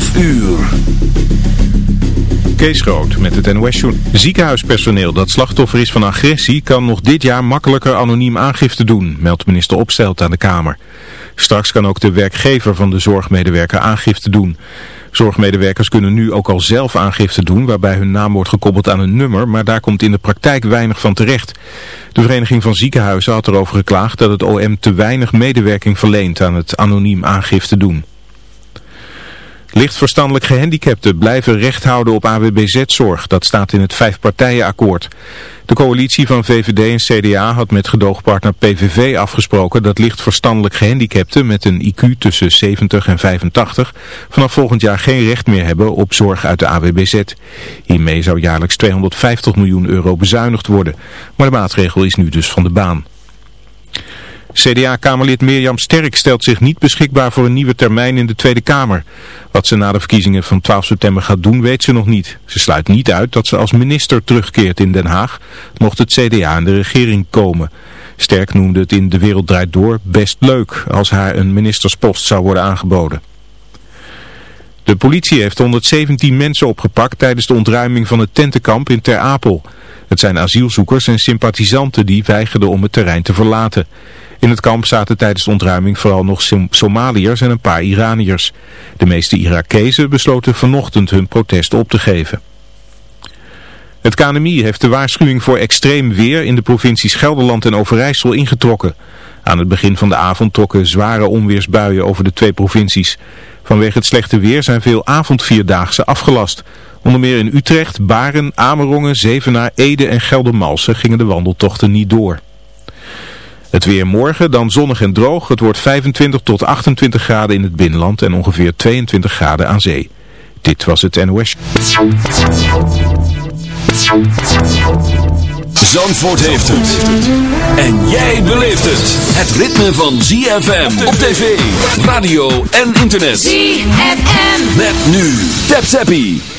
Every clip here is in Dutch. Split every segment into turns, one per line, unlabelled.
11 uur.
Kees Groot met het NOS Ziekenhuispersoneel dat slachtoffer is van agressie kan nog dit jaar makkelijker anoniem aangifte doen, meldt minister Opstelt aan de Kamer. Straks kan ook de werkgever van de zorgmedewerker aangifte doen. Zorgmedewerkers kunnen nu ook al zelf aangifte doen waarbij hun naam wordt gekoppeld aan een nummer, maar daar komt in de praktijk weinig van terecht. De Vereniging van Ziekenhuizen had erover geklaagd dat het OM te weinig medewerking verleent aan het anoniem aangifte doen. Licht verstandelijk gehandicapten blijven recht houden op AWBZ-zorg. Dat staat in het vijfpartijenakkoord. De coalitie van VVD en CDA had met gedoogpartner PVV afgesproken dat licht verstandelijk gehandicapten met een IQ tussen 70 en 85 vanaf volgend jaar geen recht meer hebben op zorg uit de AWBZ. Hiermee zou jaarlijks 250 miljoen euro bezuinigd worden. Maar de maatregel is nu dus van de baan. CDA-kamerlid Mirjam Sterk stelt zich niet beschikbaar voor een nieuwe termijn in de Tweede Kamer. Wat ze na de verkiezingen van 12 september gaat doen weet ze nog niet. Ze sluit niet uit dat ze als minister terugkeert in Den Haag, mocht het CDA in de regering komen. Sterk noemde het in De Wereld Draait Door best leuk als haar een ministerspost zou worden aangeboden. De politie heeft 117 mensen opgepakt tijdens de ontruiming van het tentenkamp in Ter Apel. Het zijn asielzoekers en sympathisanten die weigerden om het terrein te verlaten. In het kamp zaten tijdens de ontruiming vooral nog Somaliërs en een paar Iraniërs. De meeste Irakezen besloten vanochtend hun protest op te geven. Het KNMI heeft de waarschuwing voor extreem weer in de provincies Gelderland en Overijssel ingetrokken. Aan het begin van de avond trokken zware onweersbuien over de twee provincies. Vanwege het slechte weer zijn veel avondvierdaagse afgelast. Onder meer in Utrecht, Baren, Amerongen, Zevenaar, Ede en Geldermalsen gingen de wandeltochten niet door. Het weer morgen, dan zonnig en droog. Het wordt 25 tot 28 graden in het binnenland en ongeveer 22 graden aan zee. Dit was het NOS.
Zandvoort heeft het. En jij beleeft het. Het ritme van ZFM op tv, radio en internet. ZFM. Met nu. Tap Zappie.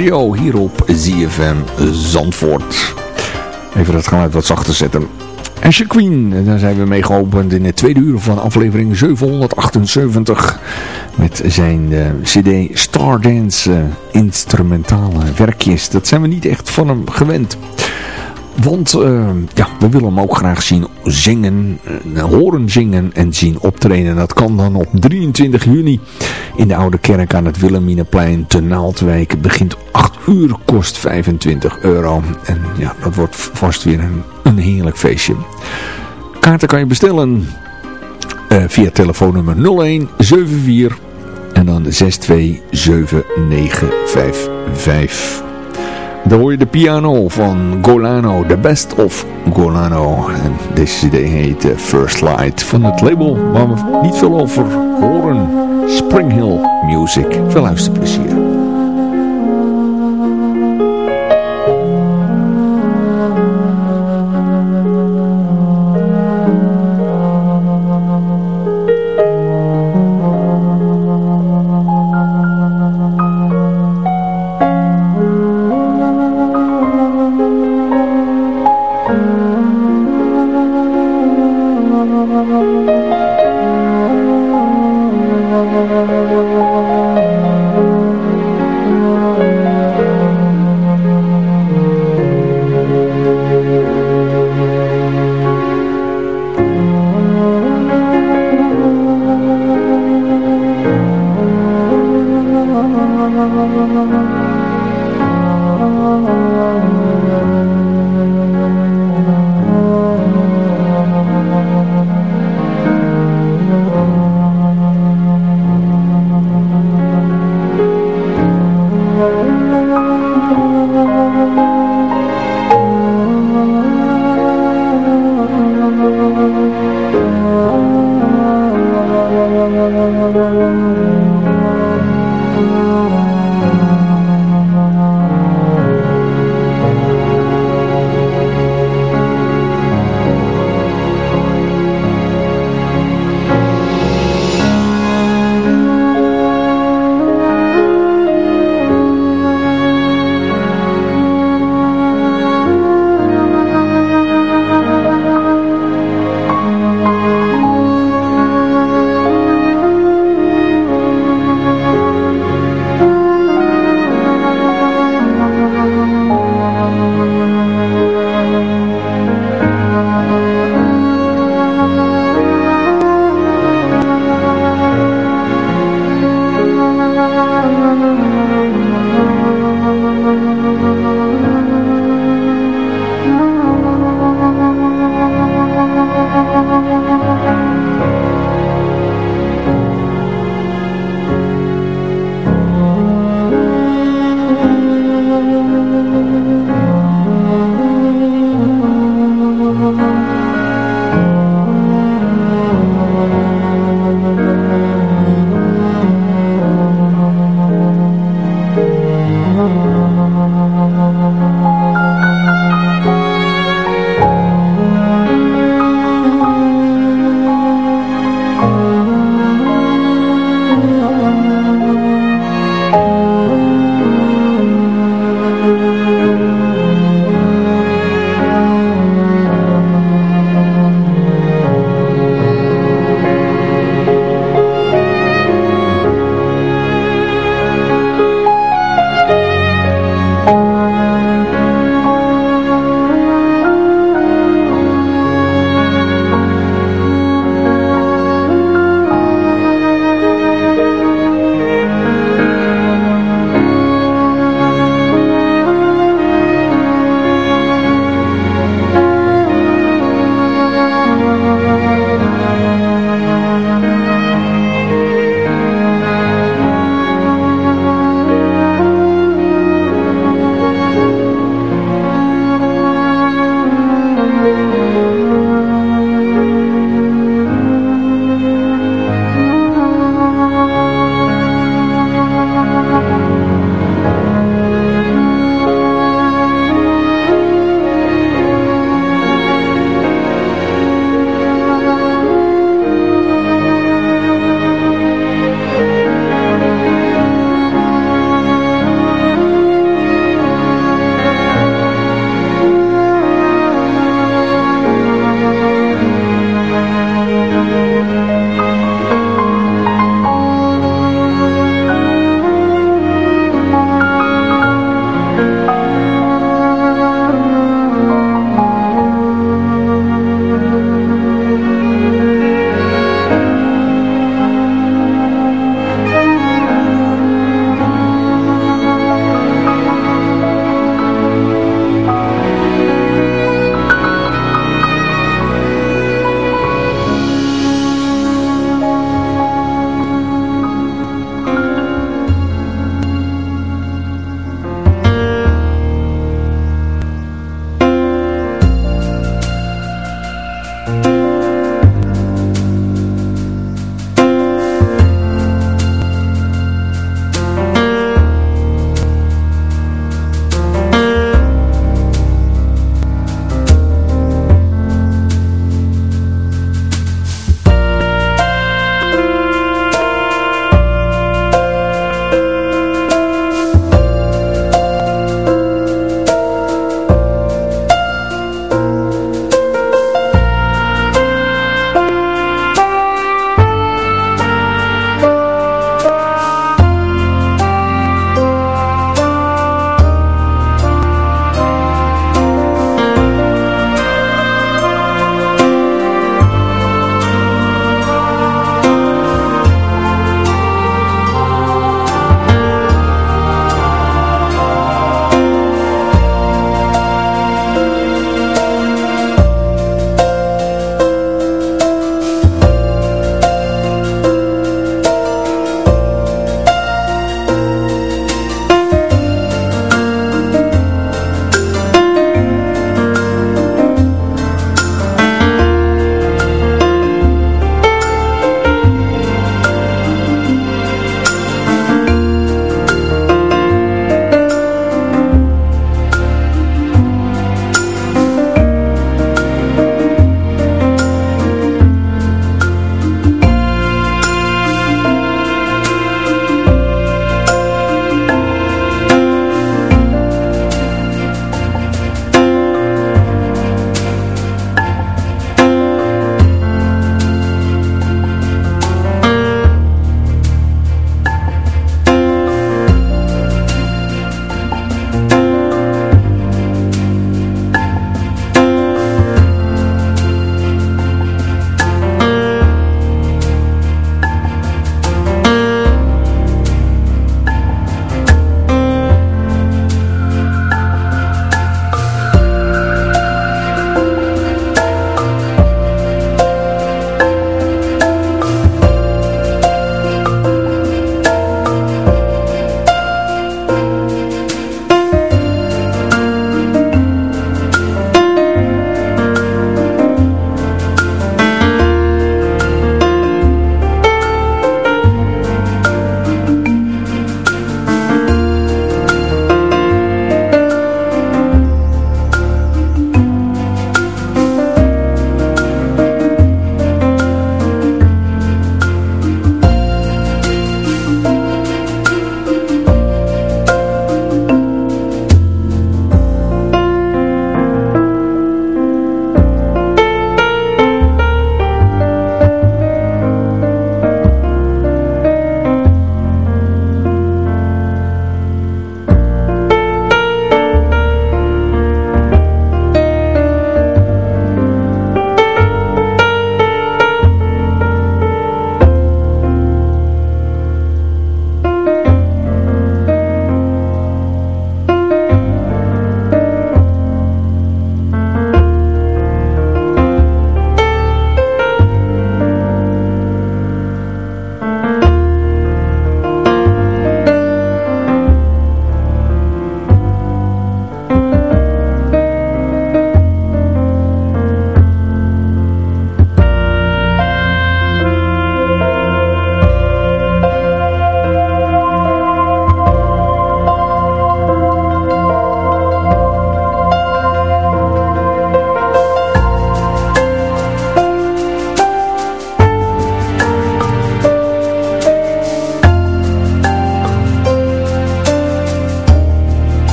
Radio hier op ZFM Zandvoort. Even het geluid wat zachter zetten. Asher Queen, daar zijn we mee geopend in het tweede uur van aflevering 778. Met zijn uh, cd Stardance uh, instrumentale werkjes. Dat zijn we niet echt van hem gewend. Want uh, ja, we willen hem ook graag zien zingen, uh, horen zingen en zien optreden. Dat kan dan op 23 juni in de Oude Kerk aan het Wilhelminaplein te Naaldwijk. Begint 8 uur, kost 25 euro. En ja, dat wordt vast weer een, een heerlijk feestje. Kaarten kan je bestellen uh, via telefoonnummer 0174 en dan 627955. Dan hoor je de piano van Golano, The Best of Golano. En deze cd heet First Light van het label waar we niet veel over horen. Spring Hill Music. Veel luisterplezier.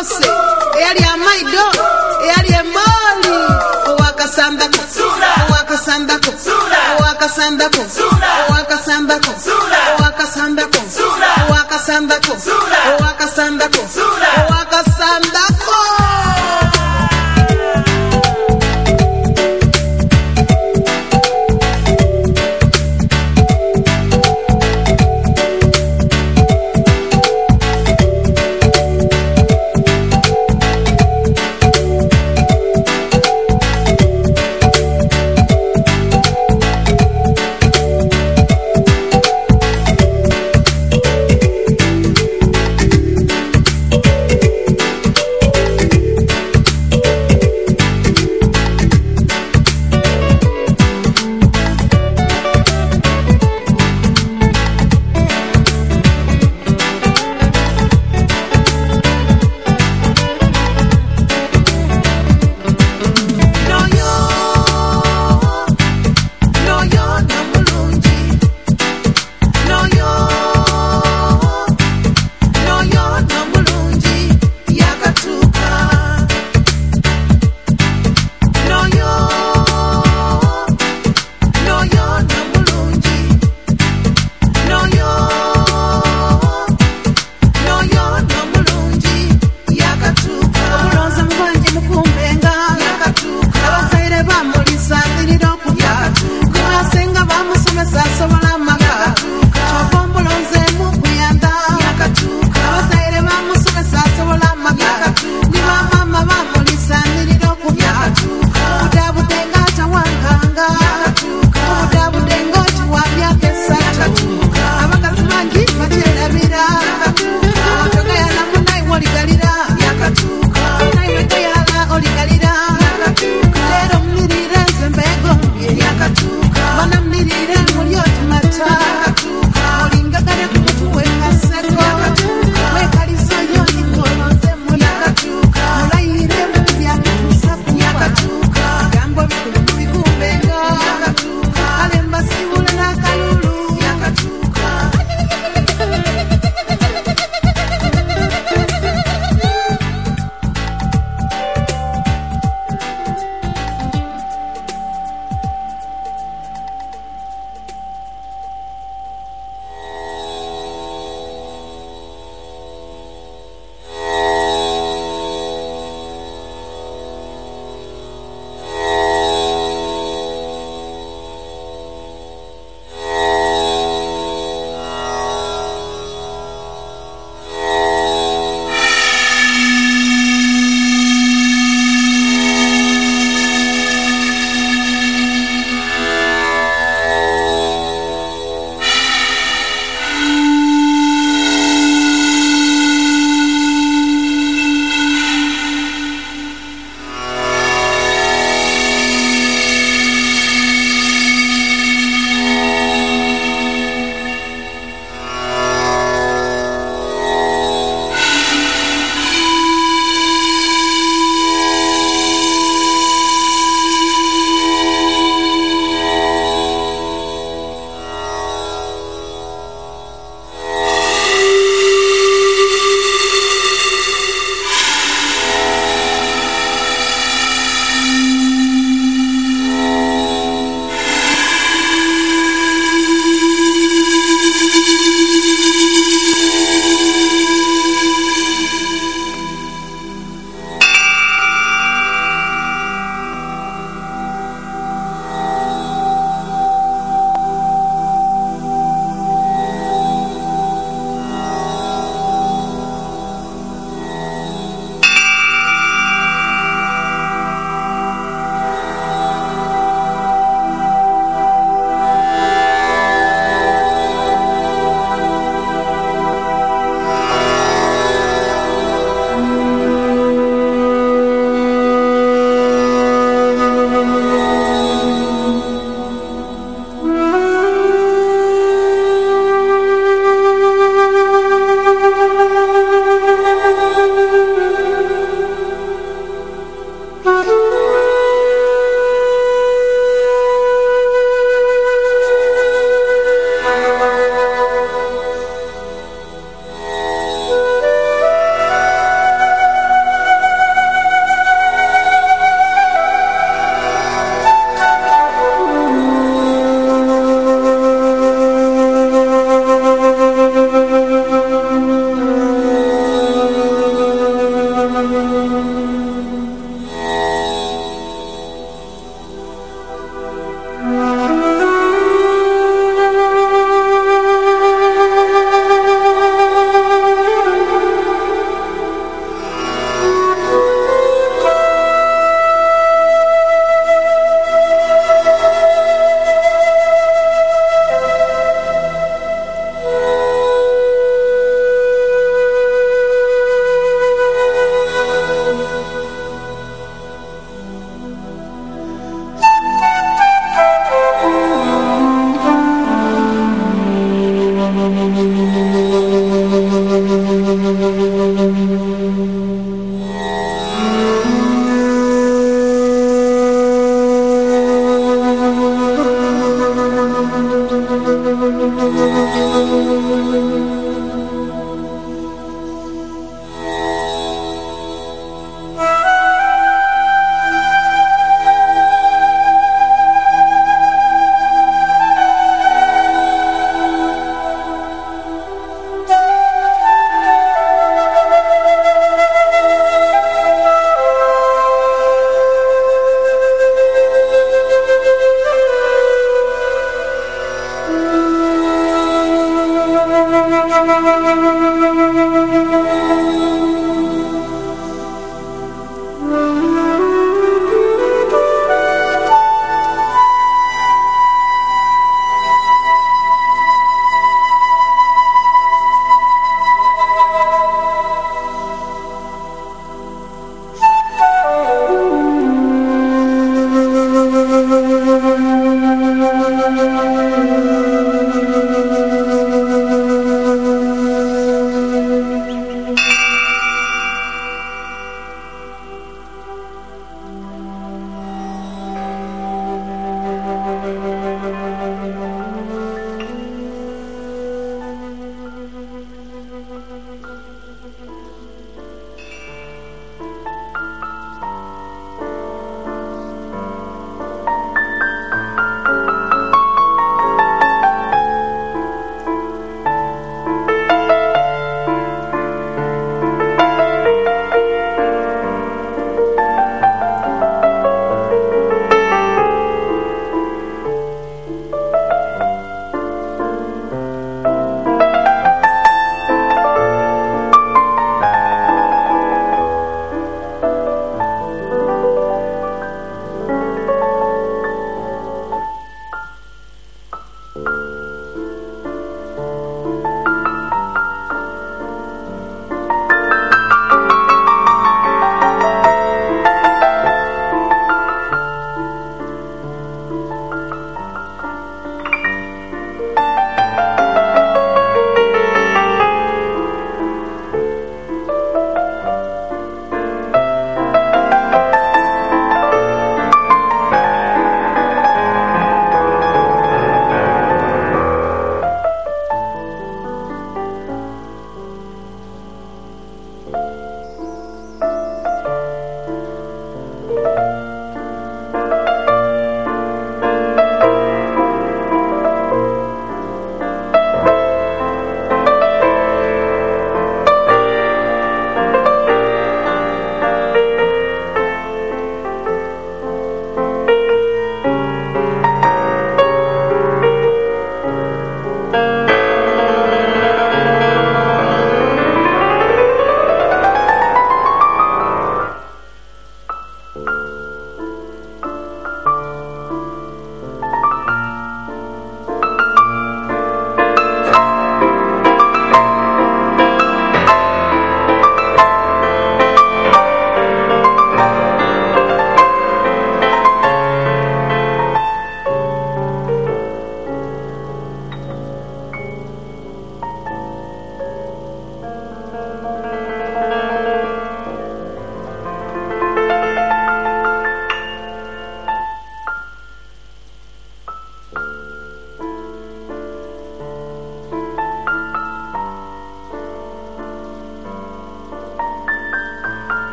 kose eyali amaido eyali emooli. Owakasambako owakasambako owakasambako owakasambako owakasambako owakasambako owakasambako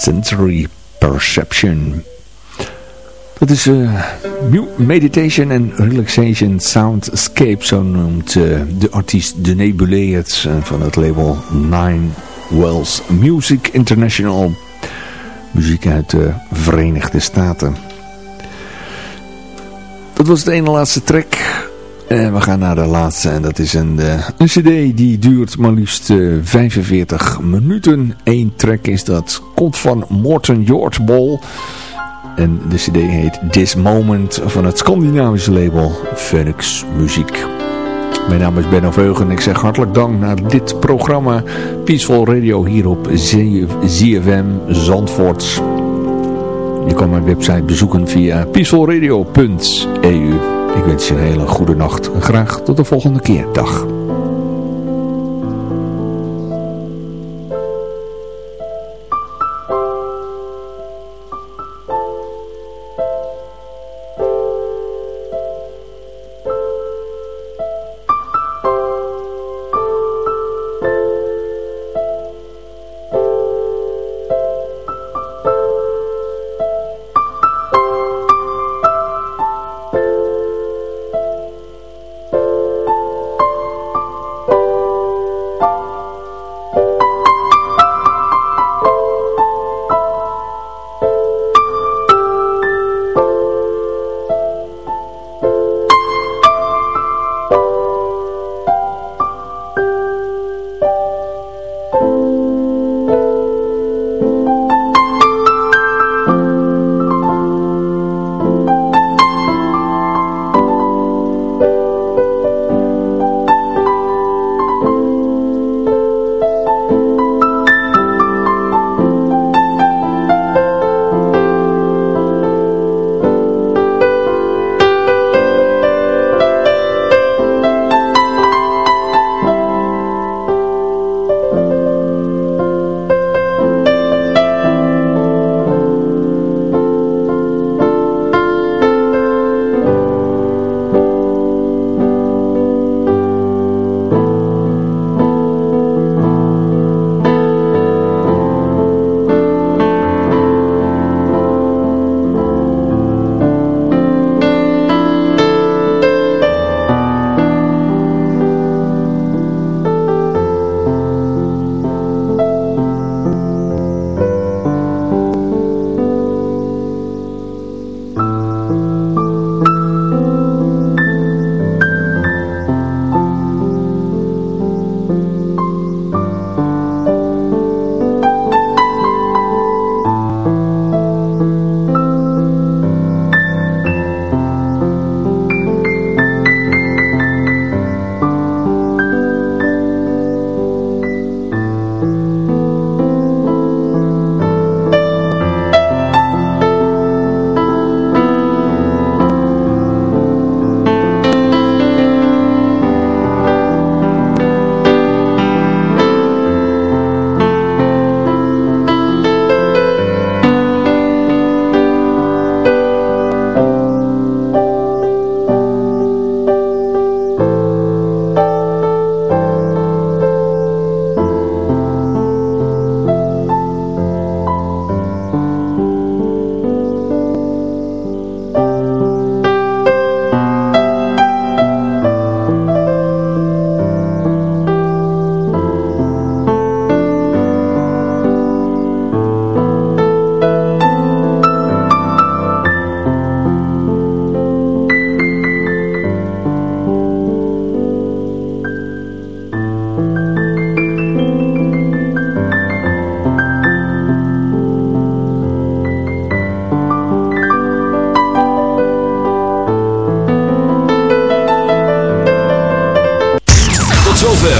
Sensory Perception. Dat is uh, Meditation and Relaxation Soundscape, zo noemt uh, de artiest De Nebuleert uh, van het label Nine Wells Music International. Muziek uit de Verenigde Staten. Dat was de ene laatste track. En we gaan naar de laatste en dat is een, een cd die duurt maar liefst 45 minuten. Eén track is dat, komt van Morten Ball... En de cd heet This Moment van het Scandinavische label Phoenix Muziek. Mijn naam is Benno Veugen en ik zeg hartelijk dank naar dit programma Peaceful Radio hier op ZFM Zandvoort. Je kan mijn website bezoeken via peacefulradio.eu. Ik wens je een hele goede nacht en graag tot de volgende keer. Dag.